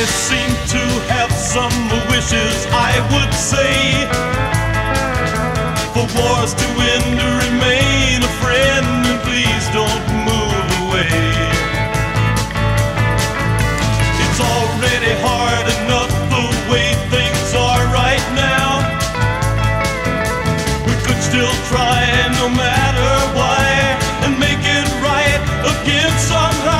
I seem to have some wishes I would say for wars to end to remain a friend, and please don't move away. It's already hard enough the way things are right now. We could still try, no matter why, and make it right again somehow.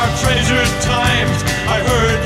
our treasured times. I heard